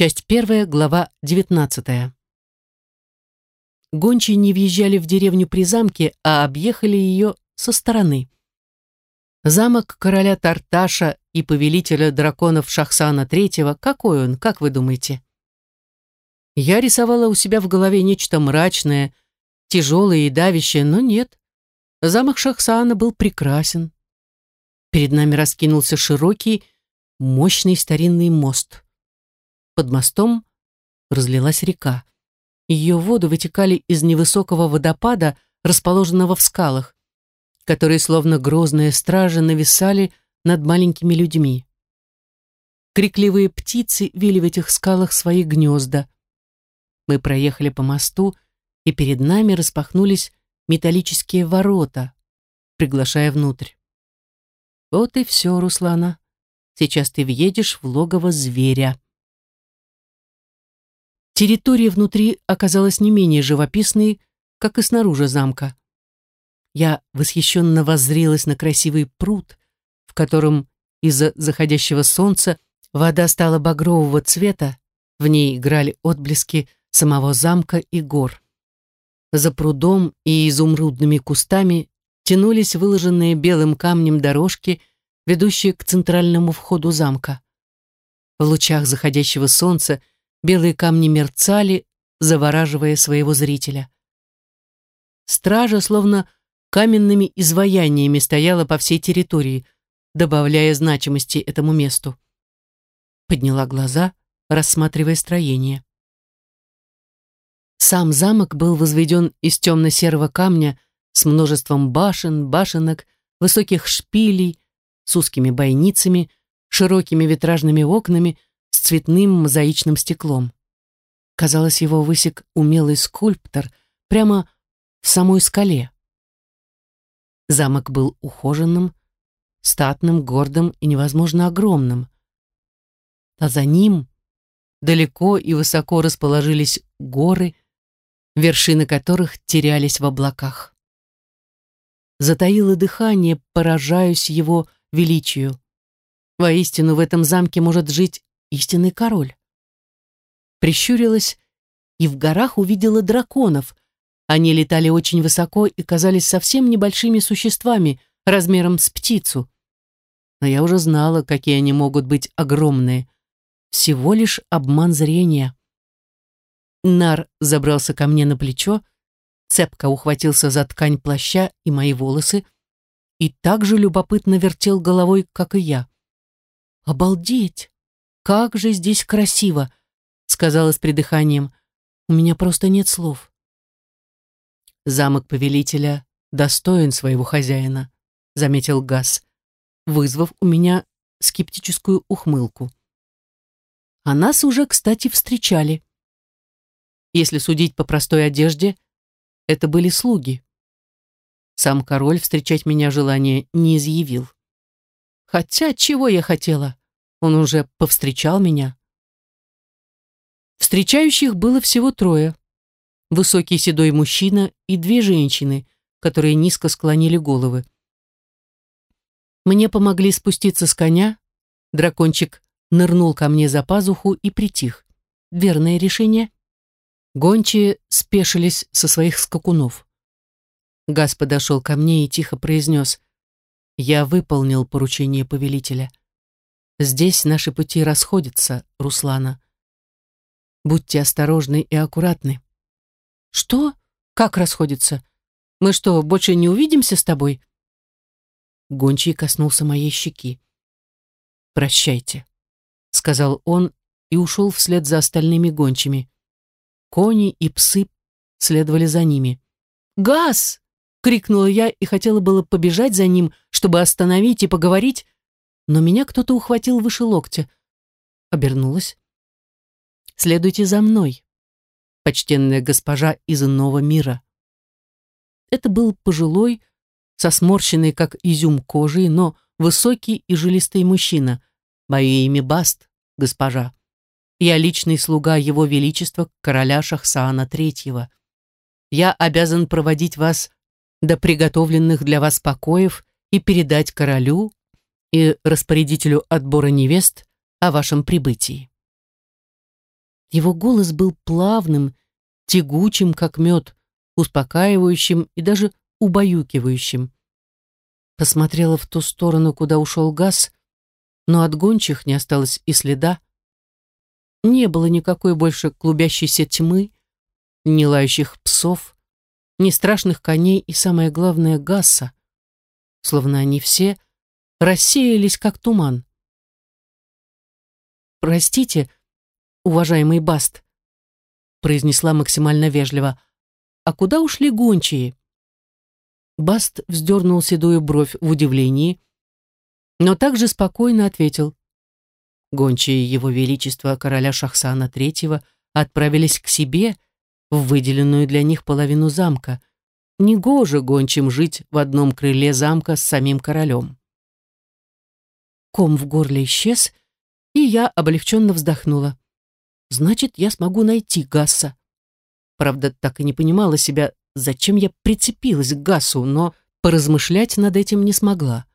Часть первая, глава девятнадцатая. Гончие не въезжали в деревню при замке, а объехали ее со стороны. Замок короля Тарташа и повелителя драконов Шахсана III, какой он, как вы думаете? Я рисовала у себя в голове нечто мрачное, тяжелое и давящее, но нет. Замок Шахсана был прекрасен. Перед нами раскинулся широкий, мощный старинный мост. Под мостом разлилась река. Ее воды вытекали из невысокого водопада, расположенного в скалах, которые, словно грозные стражи, нависали над маленькими людьми. Крикливые птицы вили в этих скалах свои гнезда. Мы проехали по мосту, и перед нами распахнулись металлические ворота, приглашая внутрь. Вот и все, Руслана. Сейчас ты въедешь в логово зверя. Территория внутри оказалась не менее живописной, как и снаружи замка. Я восхищенно воззрелась на красивый пруд, в котором из-за заходящего солнца вода стала багрового цвета, в ней играли отблески самого замка и гор. За прудом и изумрудными кустами тянулись выложенные белым камнем дорожки, ведущие к центральному входу замка. В лучах заходящего солнца Белые камни мерцали, завораживая своего зрителя. Стража словно каменными изваяниями стояла по всей территории, добавляя значимости этому месту. Подняла глаза, рассматривая строение. Сам замок был возведен из темно-серого камня с множеством башен, башенок, высоких шпилей, с узкими бойницами, широкими витражными окнами, цветным мозаичным стеклом. Казалось, его высек умелый скульптор прямо в самой скале. Замок был ухоженным, статным, гордым и невозможно огромным. А за ним далеко и высоко расположились горы, вершины которых терялись в облаках. Затаило дыхание, поражаюсь его величию. Воистину, в этом замке может жить истинный король. Прищурилась и в горах увидела драконов. Они летали очень высоко и казались совсем небольшими существами, размером с птицу. Но я уже знала, какие они могут быть огромные. Всего лишь обман зрения. Нар забрался ко мне на плечо, цепко ухватился за ткань плаща и мои волосы и так же любопытно вертел головой, как и я. «Обалдеть! «Как же здесь красиво!» — сказала с придыханием. «У меня просто нет слов». «Замок повелителя достоин своего хозяина», — заметил Газ, вызвав у меня скептическую ухмылку. А нас уже, кстати, встречали. Если судить по простой одежде, это были слуги. Сам король встречать меня желания не изъявил. Хотя чего я хотела? Он уже повстречал меня. Встречающих было всего трое. Высокий седой мужчина и две женщины, которые низко склонили головы. Мне помогли спуститься с коня. Дракончик нырнул ко мне за пазуху и притих. Верное решение. Гончие спешились со своих скакунов. Газ подошел ко мне и тихо произнес. «Я выполнил поручение повелителя. Здесь наши пути расходятся, Руслана. Будьте осторожны и аккуратны. Что? Как расходятся? Мы что, больше не увидимся с тобой? Гончий коснулся моей щеки. Прощайте, сказал он и ушел вслед за остальными гончими. Кони и псы следовали за ними. «Газ!» — крикнула я и хотела было побежать за ним, чтобы остановить и поговорить, но меня кто-то ухватил выше локтя. Обернулась. «Следуйте за мной, почтенная госпожа из иного мира». Это был пожилой, со сморщенной, как изюм кожей, но высокий и жилистый мужчина. Мое имя Баст, госпожа. Я личный слуга Его Величества, короля Шахсаана Третьего. Я обязан проводить вас до приготовленных для вас покоев и передать королю, и распорядителю отбора невест о вашем прибытии. Его голос был плавным, тягучим, как мед, успокаивающим и даже убаюкивающим. Посмотрела в ту сторону, куда ушел газ, но от гончих не осталось и следа. Не было никакой больше клубящейся тьмы, ни лающих псов, ни страшных коней и, самое главное, Гасса, словно они все рассеялись, как туман. «Простите, уважаемый Баст», произнесла максимально вежливо, «а куда ушли гончие?» Баст вздернул седую бровь в удивлении, но также спокойно ответил. Гончие его величества короля Шахсана III отправились к себе в выделенную для них половину замка. Негоже гончим жить в одном крыле замка с самим королем. Ком в горле исчез, и я облегченно вздохнула. Значит, я смогу найти Гасса. Правда, так и не понимала себя, зачем я прицепилась к Гассу, но поразмышлять над этим не смогла.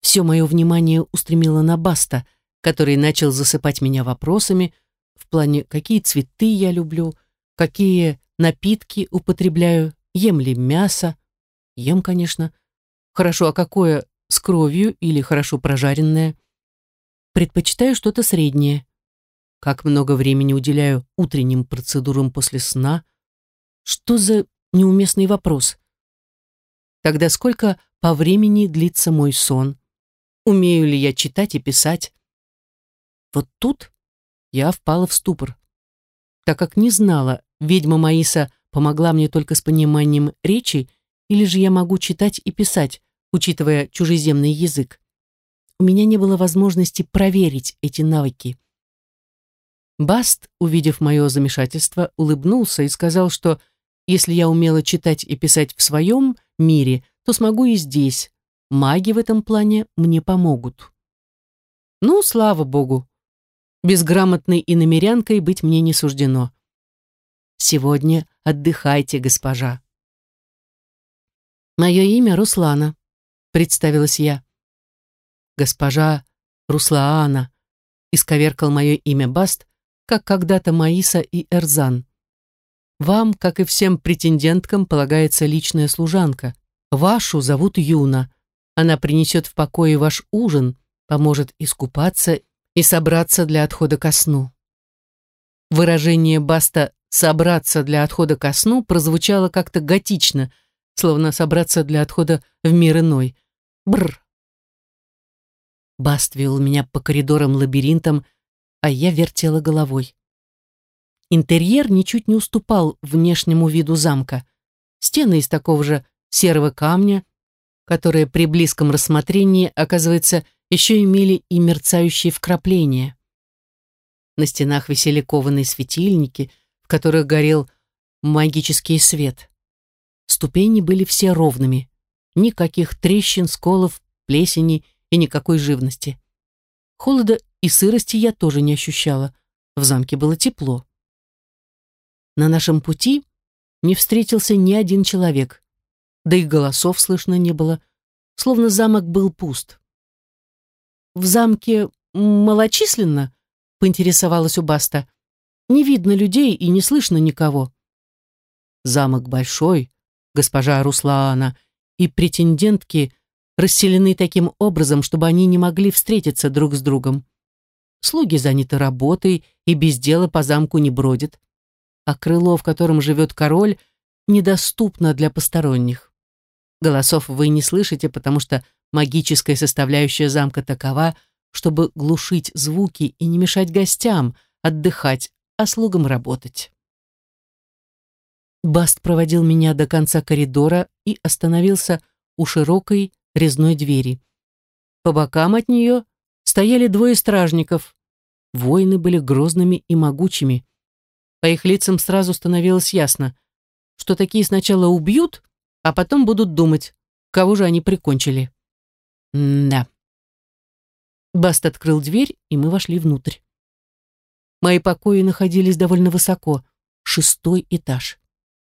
Все мое внимание устремило на Баста, который начал засыпать меня вопросами в плане, какие цветы я люблю, какие напитки употребляю, ем ли мясо. Ем, конечно. Хорошо, а какое с кровью или хорошо прожаренное? Предпочитаю что-то среднее. Как много времени уделяю утренним процедурам после сна? Что за неуместный вопрос? Тогда сколько по времени длится мой сон? Умею ли я читать и писать? Вот тут я впала в ступор, так как не знала, Ведьма Маиса помогла мне только с пониманием речи, или же я могу читать и писать, учитывая чужеземный язык. У меня не было возможности проверить эти навыки. Баст, увидев мое замешательство, улыбнулся и сказал, что если я умела читать и писать в своем мире, то смогу и здесь. Маги в этом плане мне помогут. Ну, слава богу. Безграмотной и намерянкой быть мне не суждено. Сегодня отдыхайте, госпожа. Мое имя Руслана, представилась я. Госпожа Руслаана, исковеркал мое имя Баст, как когда-то Маиса и Эрзан. Вам, как и всем претенденткам, полагается личная служанка. Вашу зовут Юна. Она принесет в покое ваш ужин, поможет искупаться и собраться для отхода ко сну. Выражение Баста собраться для отхода ко сну прозвучало как-то готично, словно собраться для отхода в мир иной. Бр. Баст вел меня по коридорам-лабиринтам, а я вертела головой. Интерьер ничуть не уступал внешнему виду замка. Стены из такого же серого камня, которые при близком рассмотрении, оказывается, еще имели и мерцающие вкрапления. На стенах висели кованые светильники — в которых горел магический свет. Ступени были все ровными. Никаких трещин, сколов, плесени и никакой живности. Холода и сырости я тоже не ощущала. В замке было тепло. На нашем пути не встретился ни один человек. Да и голосов слышно не было, словно замок был пуст. «В замке малочисленно?» — поинтересовалась у Баста. Не видно людей и не слышно никого. Замок большой, госпожа Руслаана, и претендентки расселены таким образом, чтобы они не могли встретиться друг с другом. Слуги заняты работой и без дела по замку не бродят, а крыло, в котором живет король, недоступно для посторонних. Голосов вы не слышите, потому что магическая составляющая замка такова, чтобы глушить звуки и не мешать гостям отдыхать а слугам работать. Баст проводил меня до конца коридора и остановился у широкой резной двери. По бокам от нее стояли двое стражников. Воины были грозными и могучими. По их лицам сразу становилось ясно, что такие сначала убьют, а потом будут думать, кого же они прикончили. Да. Баст открыл дверь, и мы вошли внутрь. Мои покои находились довольно высоко, шестой этаж.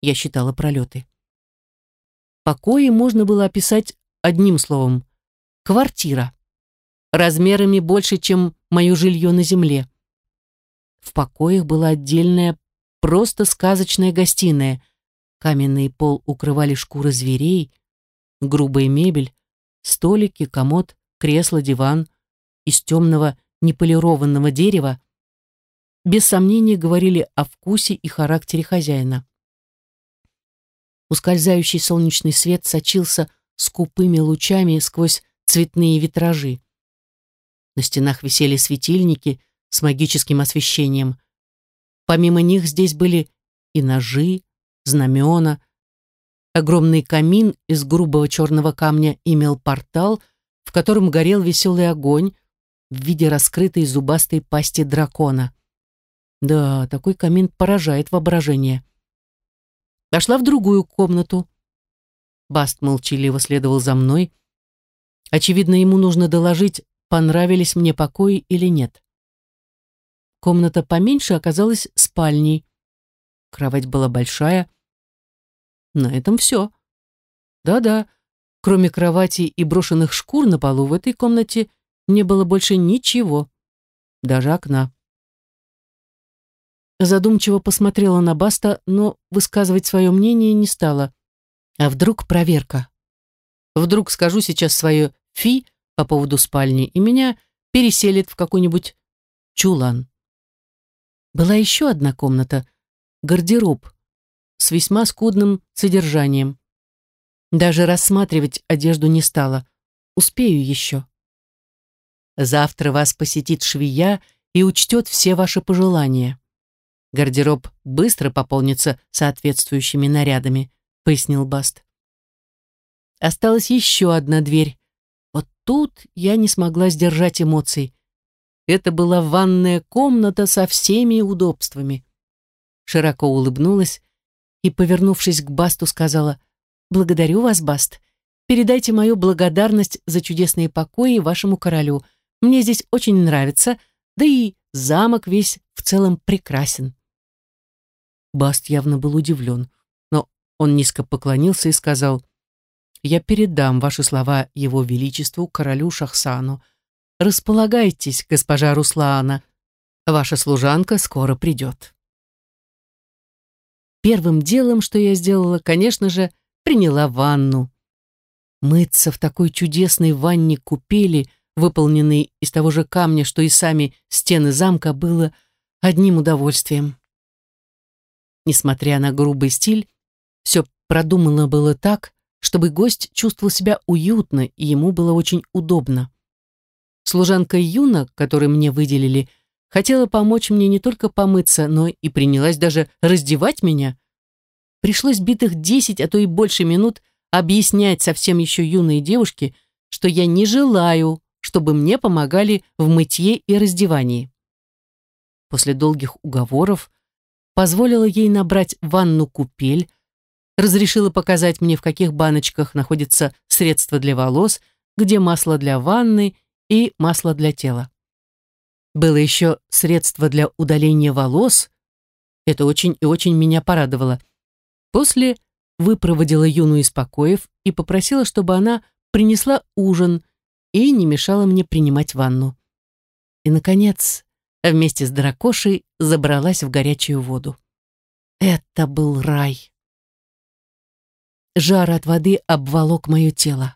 Я считала пролеты. Покои можно было описать одним словом. Квартира. Размерами больше, чем мое жилье на земле. в покоях была отдельная, просто сказочная гостиная. Каменный пол укрывали шкуры зверей, грубая мебель, столики, комод, кресло, диван из темного неполированного дерева без сомнения говорили о вкусе и характере хозяина. Ускользающий солнечный свет сочился скупыми лучами сквозь цветные витражи. На стенах висели светильники с магическим освещением. Помимо них здесь были и ножи, знамена. Огромный камин из грубого черного камня имел портал, в котором горел веселый огонь в виде раскрытой зубастой пасти дракона. Да, такой камин поражает воображение. Дошла в другую комнату. Баст молчаливо следовал за мной. Очевидно, ему нужно доложить, понравились мне покои или нет. Комната поменьше оказалась спальней. Кровать была большая. На этом все. Да-да, кроме кровати и брошенных шкур на полу в этой комнате не было больше ничего, даже окна. Задумчиво посмотрела на Баста, но высказывать свое мнение не стала. А вдруг проверка? Вдруг скажу сейчас свое «фи» по поводу спальни, и меня переселит в какой-нибудь чулан. Была еще одна комната, гардероб, с весьма скудным содержанием. Даже рассматривать одежду не стала. Успею еще. Завтра вас посетит швея и учтет все ваши пожелания. Гардероб быстро пополнится соответствующими нарядами, пояснил Баст. Осталась еще одна дверь. Вот тут я не смогла сдержать эмоций. Это была ванная комната со всеми удобствами. Широко улыбнулась и, повернувшись к Басту, сказала «Благодарю вас, Баст. Передайте мою благодарность за чудесные покои вашему королю. Мне здесь очень нравится, да и замок весь в целом прекрасен». Баст явно был удивлен, но он низко поклонился и сказал, «Я передам ваши слова его величеству, королю Шахсану. Располагайтесь, госпожа Руслана. Ваша служанка скоро придет». Первым делом, что я сделала, конечно же, приняла ванну. Мыться в такой чудесной ванне-купели, выполненной из того же камня, что и сами стены замка, было одним удовольствием. Несмотря на грубый стиль, все продумано было так, чтобы гость чувствовал себя уютно и ему было очень удобно. Служанка Юна, которую мне выделили, хотела помочь мне не только помыться, но и принялась даже раздевать меня. Пришлось битых десять, а то и больше минут объяснять совсем еще юной девушке, что я не желаю, чтобы мне помогали в мытье и раздевании. После долгих уговоров позволила ей набрать ванну-купель, разрешила показать мне, в каких баночках находится средство для волос, где масло для ванны и масло для тела. Было еще средство для удаления волос. Это очень и очень меня порадовало. После выпроводила Юну из покоев и попросила, чтобы она принесла ужин и не мешала мне принимать ванну. И, наконец, вместе с дракошей забралась в горячую воду. Это был рай. Жар от воды обволок мое тело.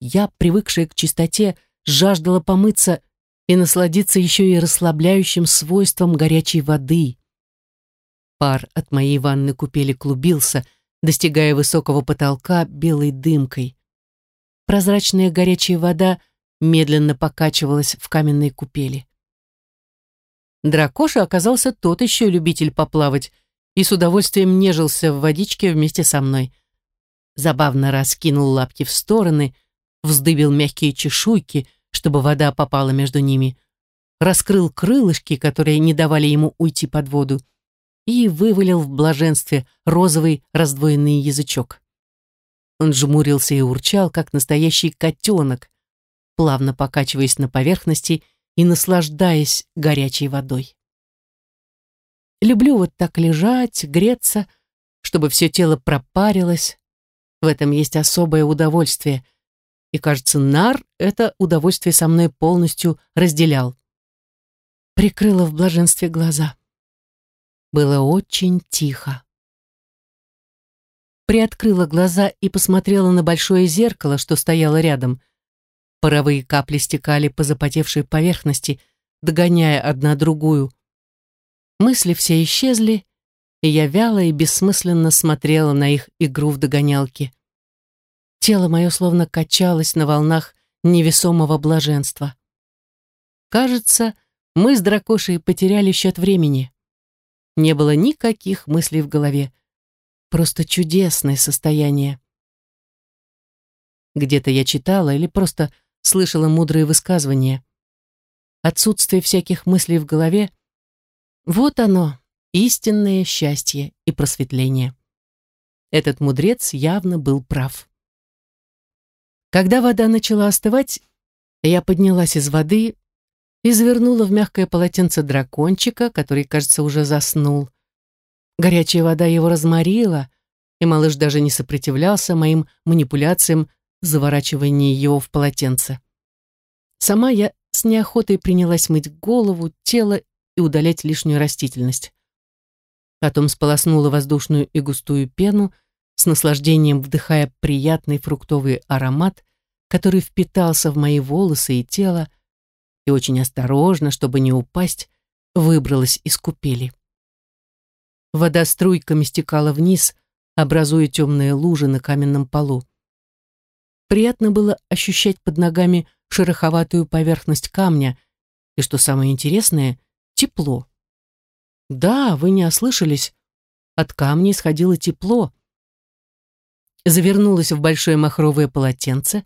Я, привыкшая к чистоте, жаждала помыться и насладиться еще и расслабляющим свойством горячей воды. Пар от моей ванны купели клубился, достигая высокого потолка белой дымкой. Прозрачная горячая вода медленно покачивалась в каменной купели. Дракоша оказался тот еще любитель поплавать и с удовольствием нежился в водичке вместе со мной. Забавно раскинул лапки в стороны, вздыбил мягкие чешуйки, чтобы вода попала между ними, раскрыл крылышки, которые не давали ему уйти под воду, и вывалил в блаженстве розовый раздвоенный язычок. Он жмурился и урчал, как настоящий котенок, плавно покачиваясь на поверхности и наслаждаясь горячей водой. Люблю вот так лежать, греться, чтобы все тело пропарилось. В этом есть особое удовольствие. И, кажется, Нар это удовольствие со мной полностью разделял. прикрыла в блаженстве глаза. Было очень тихо. Приоткрыла глаза и посмотрела на большое зеркало, что стояло рядом. Паровые капли стекали по запотевшей поверхности, догоняя одна другую. Мысли все исчезли, и я вяло и бессмысленно смотрела на их игру в догонялки. Тело мое словно качалось на волнах невесомого блаженства. Кажется, мы с дракошей потеряли счет времени. Не было никаких мыслей в голове. Просто чудесное состояние. Где-то я читала или просто слышала мудрые высказывания. Отсутствие всяких мыслей в голове — вот оно, истинное счастье и просветление. Этот мудрец явно был прав. Когда вода начала остывать, я поднялась из воды и завернула в мягкое полотенце дракончика, который, кажется, уже заснул. Горячая вода его разморила, и малыш даже не сопротивлялся моим манипуляциям заворачивания его в полотенце. Сама я с неохотой принялась мыть голову, тело и удалять лишнюю растительность. Потом сполоснула воздушную и густую пену, с наслаждением вдыхая приятный фруктовый аромат, который впитался в мои волосы и тело, и очень осторожно, чтобы не упасть, выбралась из купели. Вода струйками стекала вниз, образуя темные лужи на каменном полу. Приятно было ощущать под ногами шероховатую поверхность камня и, что самое интересное, тепло. Да, вы не ослышались, от камня исходило тепло. Завернулась в большое махровое полотенце,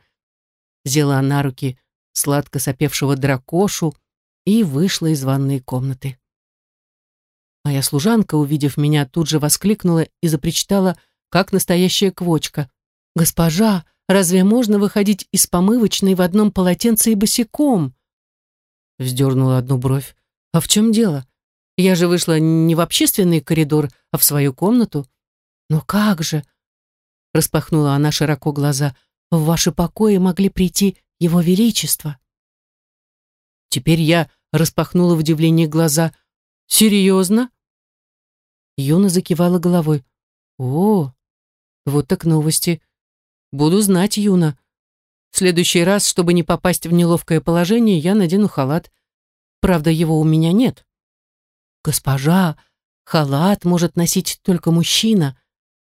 взяла на руки сладко сопевшего дракошу и вышла из ванной комнаты. Моя служанка, увидев меня, тут же воскликнула и запричитала, как настоящая квочка. «Госпожа, разве можно выходить из помывочной в одном полотенце и босиком?» Вздернула одну бровь. «А в чем дело? Я же вышла не в общественный коридор, а в свою комнату». «Но как же?» Распахнула она широко глаза. «В ваши покои могли прийти его величество». Теперь я распахнула в удивлении глаза. «Серьезно?» Юна закивала головой. «О, вот так новости. Буду знать, Юна. В следующий раз, чтобы не попасть в неловкое положение, я надену халат. Правда, его у меня нет». «Госпожа, халат может носить только мужчина.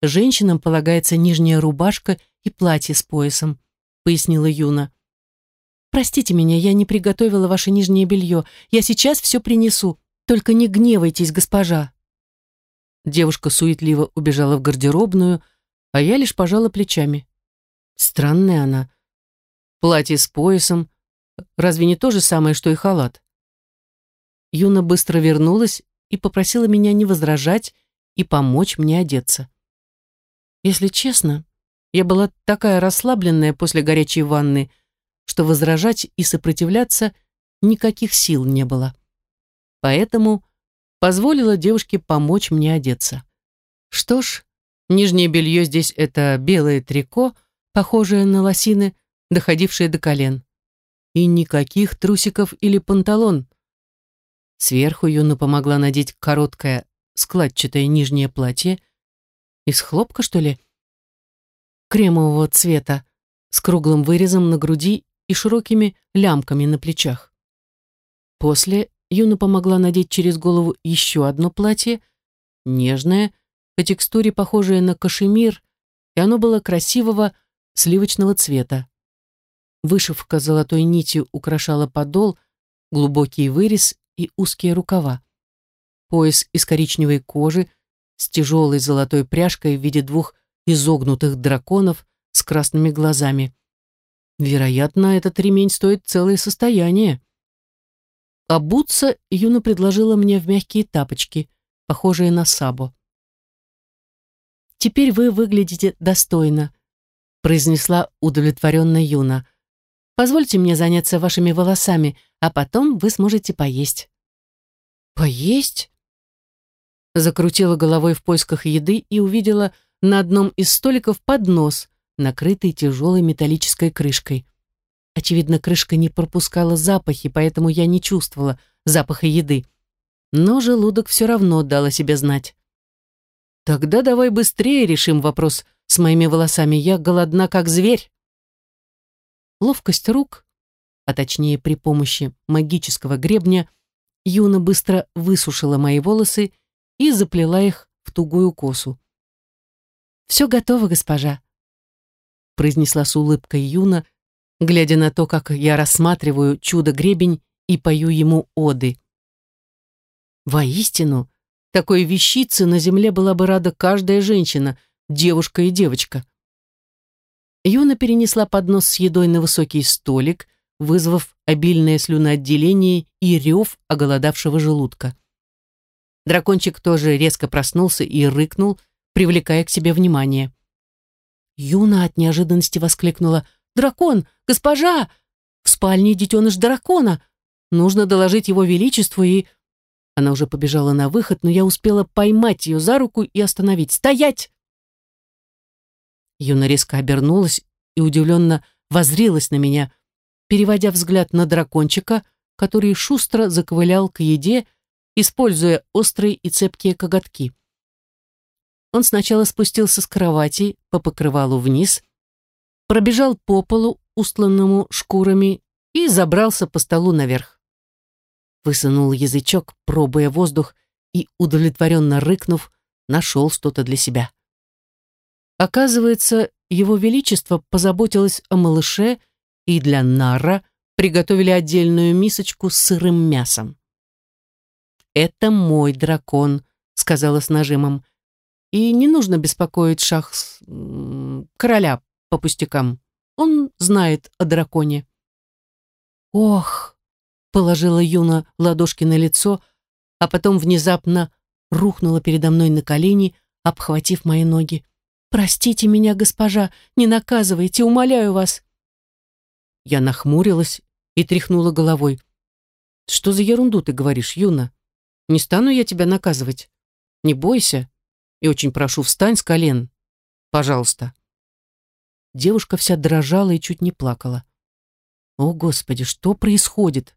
Женщинам полагается нижняя рубашка и платье с поясом», пояснила Юна. «Простите меня, я не приготовила ваше нижнее белье. Я сейчас все принесу. Только не гневайтесь, госпожа». Девушка суетливо убежала в гардеробную, а я лишь пожала плечами. Странная она. Платье с поясом. Разве не то же самое, что и халат? Юна быстро вернулась и попросила меня не возражать и помочь мне одеться. Если честно, я была такая расслабленная после горячей ванны, что возражать и сопротивляться никаких сил не было. Поэтому позволила девушке помочь мне одеться. Что ж, нижнее белье здесь это белое трико, похожее на лосины, доходившее до колен. И никаких трусиков или панталон. Сверху Юна помогла надеть короткое складчатое нижнее платье. Из хлопка, что ли? Кремового цвета, с круглым вырезом на груди и широкими лямками на плечах. После Юна помогла надеть через голову еще одно платье, нежное, по текстуре похожее на кашемир, и оно было красивого сливочного цвета. Вышивка золотой нитью украшала подол, глубокий вырез и узкие рукава. Пояс из коричневой кожи с тяжелой золотой пряжкой в виде двух изогнутых драконов с красными глазами. Вероятно, этот ремень стоит целое состояние. Обуться Юна предложила мне в мягкие тапочки, похожие на сабо. «Теперь вы выглядите достойно», — произнесла удовлетворенно Юна. «Позвольте мне заняться вашими волосами, а потом вы сможете поесть». «Поесть?» Закрутила головой в поисках еды и увидела на одном из столиков поднос — накрытый тяжелой металлической крышкой. Очевидно, крышка не пропускала запахи, поэтому я не чувствовала запаха еды. Но желудок все равно дал о себе знать. «Тогда давай быстрее решим вопрос с моими волосами. Я голодна, как зверь». Ловкость рук, а точнее при помощи магического гребня, Юна быстро высушила мои волосы и заплела их в тугую косу. «Все готово, госпожа», произнесла с улыбкой Юна, глядя на то, как я рассматриваю чудо-гребень и пою ему оды. Воистину, такой вещицы на земле была бы рада каждая женщина, девушка и девочка. Юна перенесла поднос с едой на высокий столик, вызвав обильное слюноотделение и рев оголодавшего желудка. Дракончик тоже резко проснулся и рыкнул, привлекая к себе внимание. Юна от неожиданности воскликнула «Дракон! Госпожа! В спальне детеныш дракона! Нужно доложить его величеству и...» Она уже побежала на выход, но я успела поймать ее за руку и остановить. «Стоять!» Юна резко обернулась и удивленно возрилась на меня, переводя взгляд на дракончика, который шустро заковылял к еде, используя острые и цепкие коготки. Он сначала спустился с кровати по покрывалу вниз, пробежал по полу, устланному шкурами, и забрался по столу наверх. Высунул язычок, пробуя воздух, и, удовлетворенно рыкнув, нашел что-то для себя. Оказывается, его величество позаботилось о малыше и для Нара приготовили отдельную мисочку с сырым мясом. «Это мой дракон», — сказала с нажимом и не нужно беспокоить шах короля по пустякам. Он знает о драконе. Ох, положила Юна ладошки на лицо, а потом внезапно рухнула передо мной на колени, обхватив мои ноги. «Простите меня, госпожа, не наказывайте, умоляю вас!» Я нахмурилась и тряхнула головой. «Что за ерунду ты говоришь, Юна? Не стану я тебя наказывать. Не бойся, и очень прошу, встань с колен. Пожалуйста». Девушка вся дрожала и чуть не плакала. «О, Господи, что происходит?»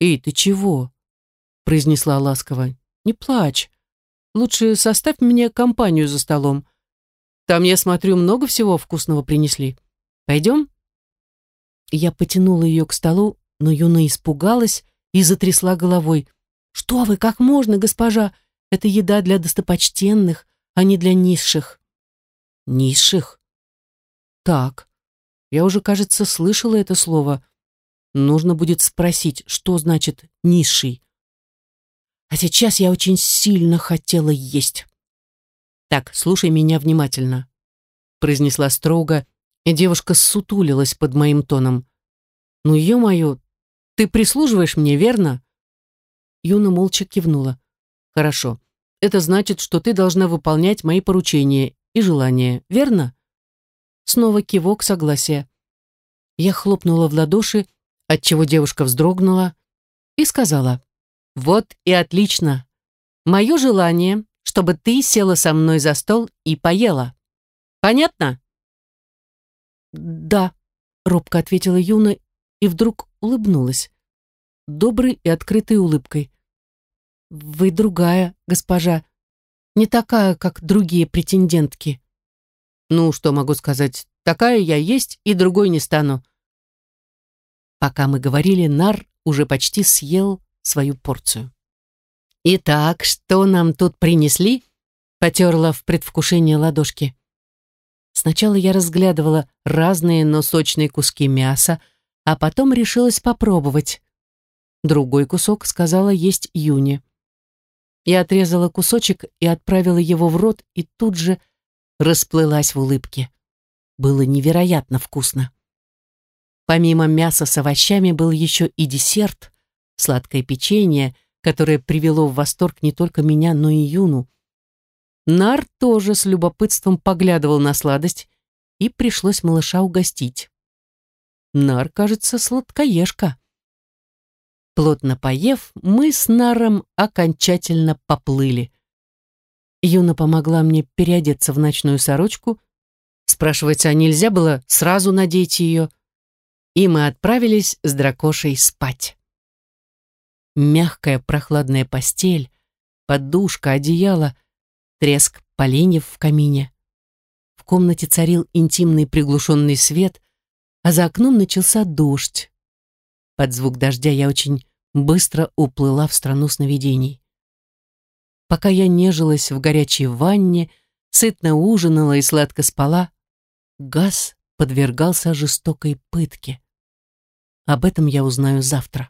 «Эй, ты чего?» произнесла ласково. «Не плачь. Лучше составь мне компанию за столом. Там, я смотрю, много всего вкусного принесли. Пойдем?» Я потянула ее к столу, но Юна испугалась и затрясла головой. «Что вы, как можно, госпожа? Это еда для достопочтенных, а не для низших. Низших? Так. Я уже, кажется, слышала это слово. Нужно будет спросить, что значит низший. А сейчас я очень сильно хотела есть. Так, слушай меня внимательно, произнесла строго, и девушка сутулилась под моим тоном. Ну, ё-моё, ты прислуживаешь мне, верно? Юна молча кивнула. Хорошо. Это значит, что ты должна выполнять мои поручения и желания, верно? Снова кивок согласия. Я хлопнула в ладоши, отчего девушка вздрогнула, и сказала, «Вот и отлично. Мое желание, чтобы ты села со мной за стол и поела. Понятно?» «Да», — робко ответила Юна и вдруг улыбнулась. Доброй и открытой улыбкой. Вы другая, госпожа, не такая, как другие претендентки. Ну, что могу сказать, такая я есть и другой не стану. Пока мы говорили, Нар уже почти съел свою порцию. «Итак, что нам тут принесли?» Потерла в предвкушении ладошки. Сначала я разглядывала разные, но сочные куски мяса, а потом решилась попробовать. Другой кусок сказала есть Юне. Я отрезала кусочек и отправила его в рот, и тут же расплылась в улыбке. Было невероятно вкусно. Помимо мяса с овощами был еще и десерт, сладкое печенье, которое привело в восторг не только меня, но и Юну. Нар тоже с любопытством поглядывал на сладость, и пришлось малыша угостить. Нар, кажется, сладкоежка. Плотно поев, мы с Наром окончательно поплыли. Юна помогла мне переодеться в ночную сорочку. Спрашивается, а нельзя было сразу надеть ее? И мы отправились с дракошей спать. Мягкая прохладная постель, подушка, одеяло, треск поленьев в камине. В комнате царил интимный приглушенный свет, а за окном начался дождь. Под звук дождя я очень быстро уплыла в страну сновидений. Пока я нежилась в горячей ванне, сытно ужинала и сладко спала, газ подвергался жестокой пытке. Об этом я узнаю завтра.